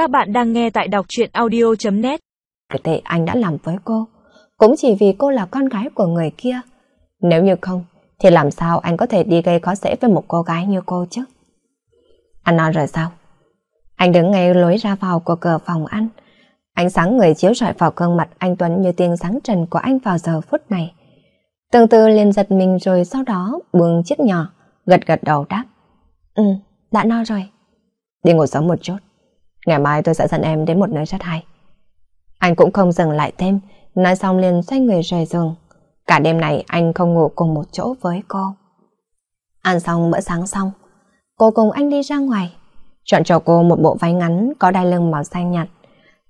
Các bạn đang nghe tại đọc truyện audio.net Cái tệ anh đã làm với cô, cũng chỉ vì cô là con gái của người kia. Nếu như không, thì làm sao anh có thể đi gây khó dễ với một cô gái như cô chứ? Anh nói rồi sao? Anh đứng ngay lối ra vào của cửa phòng ăn. Ánh sáng người chiếu rọi vào gương mặt anh Tuấn như tiên sáng trần của anh vào giờ phút này. Tương tư liền giật mình rồi sau đó buông chiếc nhỏ, gật gật đầu đáp. Ừ, đã no rồi. Đi ngủ sớm một chút. Ngày mai tôi sẽ dẫn em đến một nơi rất hay. Anh cũng không dừng lại thêm, nói xong liền xoay người rời giường. Cả đêm này anh không ngủ cùng một chỗ với cô. Ăn xong bữa sáng xong, cô cùng anh đi ra ngoài. Chọn cho cô một bộ váy ngắn có đai lưng màu xanh nhạt.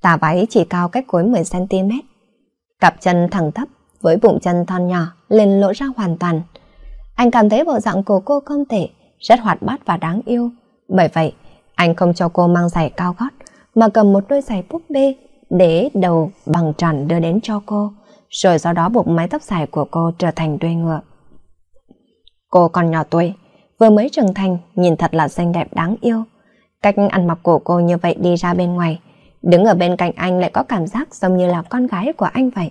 Tà váy chỉ cao cách cuối 10cm. Cặp chân thẳng thấp với bụng chân thon nhỏ lên lộ ra hoàn toàn. Anh cảm thấy bộ dạng của cô không thể, rất hoạt bát và đáng yêu. Bởi vậy, anh không cho cô mang giày cao gót, mà cầm một đôi giày búp bê để đầu bằng tròn đưa đến cho cô, rồi sau đó buộc mái tóc dài của cô trở thành đuôi ngựa. Cô còn nhỏ tuổi, vừa mới trưởng thành, nhìn thật là xinh đẹp đáng yêu. Cách ăn mặc của cô như vậy đi ra bên ngoài, đứng ở bên cạnh anh lại có cảm giác giống như là con gái của anh vậy.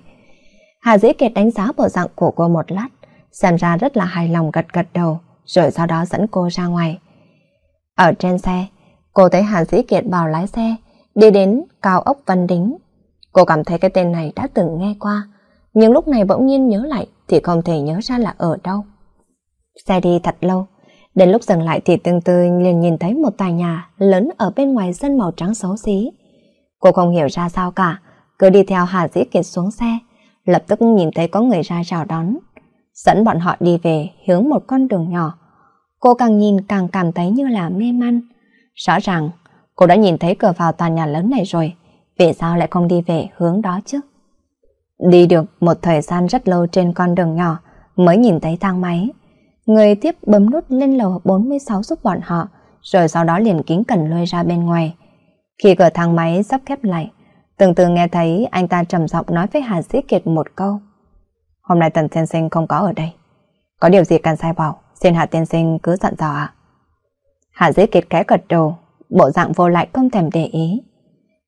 Hà Dĩ Kiệt đánh giá bộ dạng của cô một lát, xem ra rất là hài lòng gật gật đầu, rồi sau đó dẫn cô ra ngoài. Ở trên xe, cô thấy Hà sĩ Kiệt bảo lái xe, đi đến cao ốc Văn Đính. Cô cảm thấy cái tên này đã từng nghe qua, nhưng lúc này bỗng nhiên nhớ lại thì không thể nhớ ra là ở đâu. Xe đi thật lâu, đến lúc dừng lại thì tương tư liền nhìn thấy một tòa nhà lớn ở bên ngoài sân màu trắng xấu xí. Cô không hiểu ra sao cả, cứ đi theo Hà Dĩ Kiệt xuống xe, lập tức nhìn thấy có người ra chào đón. Dẫn bọn họ đi về hướng một con đường nhỏ. Cô càng nhìn càng cảm thấy như là mê man. Rõ ràng, cô đã nhìn thấy cửa vào tòa nhà lớn này rồi, vì sao lại không đi về hướng đó chứ? Đi được một thời gian rất lâu trên con đường nhỏ mới nhìn thấy thang máy. Người tiếp bấm nút lên lầu 46 giúp bọn họ, rồi sau đó liền kính cẩn lôi ra bên ngoài. Khi cửa thang máy sắp khép lại, từng từ nghe thấy anh ta trầm giọng nói với Hà Sĩ Kiệt một câu. Hôm nay Tần Tiên Sinh không có ở đây. Có điều gì cần sai bảo, xin Hạ Tiên Sinh cứ dặn dò ạ. Hạ Dĩ Kiệt cái gật đầu, bộ dạng vô lại không thèm để ý.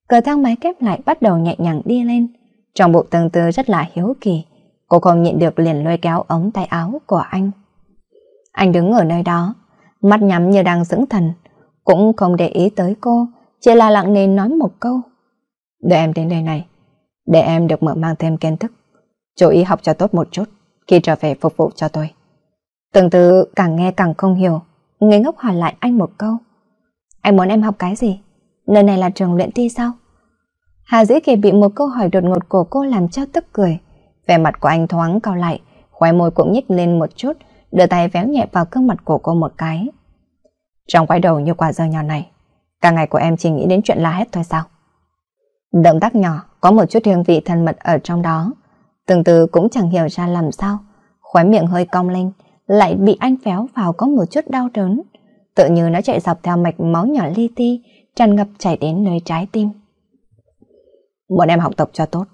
Cửa thang máy kép lại bắt đầu nhẹ nhàng đi lên. Trong bụng tương tư rất là hiếu kỳ. Cô không nhịn được liền lôi kéo ống tay áo của anh. Anh đứng ở nơi đó, mắt nhắm như đang dưỡng thần, cũng không để ý tới cô, chỉ là lặng nề nói một câu. Để em đến đây này, để em được mở mang thêm kiến thức. Chú ý học cho tốt một chút, khi trở về phục vụ cho tôi. Từng từ càng nghe càng không hiểu, người ngốc hỏi lại anh một câu. Anh muốn em học cái gì? Nơi này là trường luyện thi sao? Hà Dĩ Kỳ bị một câu hỏi đột ngột của cô làm cho tức cười. Vẻ mặt của anh thoáng cao lại, khóe môi cũng nhích lên một chút, đưa tay véo nhẹ vào gương mặt của cô một cái. Trong quái đầu như quả dơ nhỏ này, cả ngày của em chỉ nghĩ đến chuyện la hét thôi sao? Động tác nhỏ, có một chút hương vị thân mật ở trong đó. Từng từ cũng chẳng hiểu ra làm sao, khóe miệng hơi cong lên, lại bị anh phéo vào có một chút đau đớn. Tự như nó chạy dọc theo mạch máu nhỏ li ti, tràn ngập chảy đến nơi trái tim. Bọn em học tập cho tốt.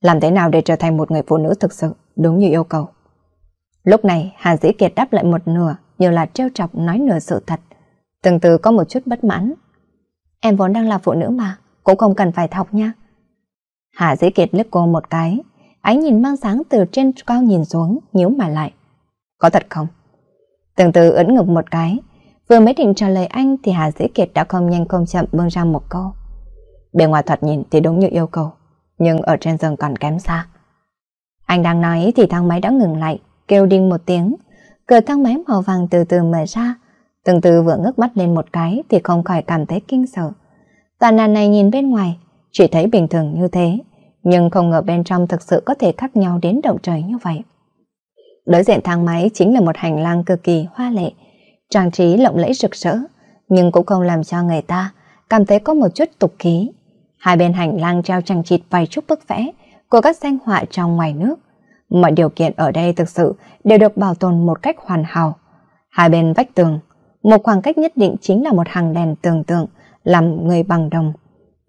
Làm thế nào để trở thành một người phụ nữ thực sự, đúng như yêu cầu. Lúc này, Hà Dĩ Kiệt đáp lại một nửa, như là trêu chọc nói nửa sự thật. Từng từ có một chút bất mãn. Em vốn đang là phụ nữ mà, cũng không cần phải học nha. Hà Dĩ Kiệt liếc cô một cái, ánh nhìn mang sáng từ trên cao nhìn xuống, nhíu mày lại. Có thật không? Từng từ ấn ngực một cái, vừa mới định trả lời anh thì Hà Dĩ Kiệt đã không nhanh không chậm bưng ra một câu. Bề ngoài thoạt nhìn thì đúng như yêu cầu, nhưng ở trên giường còn kém xa. Anh đang nói thì thang máy đã ngừng lại, kêu đinh một tiếng. Cửa thang máy màu vàng từ từ mở ra. Từng từ vừa ngước mắt lên một cái thì không khỏi cảm thấy kinh sợ. toàn nhà này nhìn bên ngoài, chỉ thấy bình thường như thế, nhưng không ngờ bên trong thực sự có thể khác nhau đến động trời như vậy. Đối diện thang máy chính là một hành lang cực kỳ hoa lệ, trang trí lộng lẫy rực rỡ, nhưng cũng không làm cho người ta cảm thấy có một chút tục khí. Hai bên hành lang treo trang chịt vài chút bức vẽ của các danh họa trong ngoài nước. Mọi điều kiện ở đây thực sự đều được bảo tồn một cách hoàn hảo. Hai bên vách tường, một khoảng cách nhất định chính là một hàng đèn tưởng tượng làm người bằng đồng.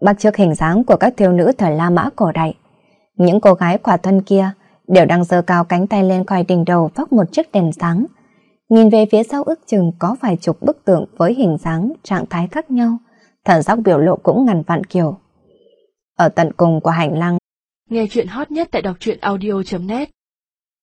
Bắt trước hình dáng của các thiếu nữ thời La Mã cổ đại. Những cô gái quả thân kia đều đang giơ cao cánh tay lên coi đỉnh đầu vóc một chiếc đèn sáng. Nhìn về phía sau ước chừng có vài chục bức tượng với hình dáng, trạng thái khác nhau, thần sắc biểu lộ cũng ngàn vạn kiểu. Ở tận cùng của hành lang, nghe chuyện hot nhất tại đọc truyện audio.net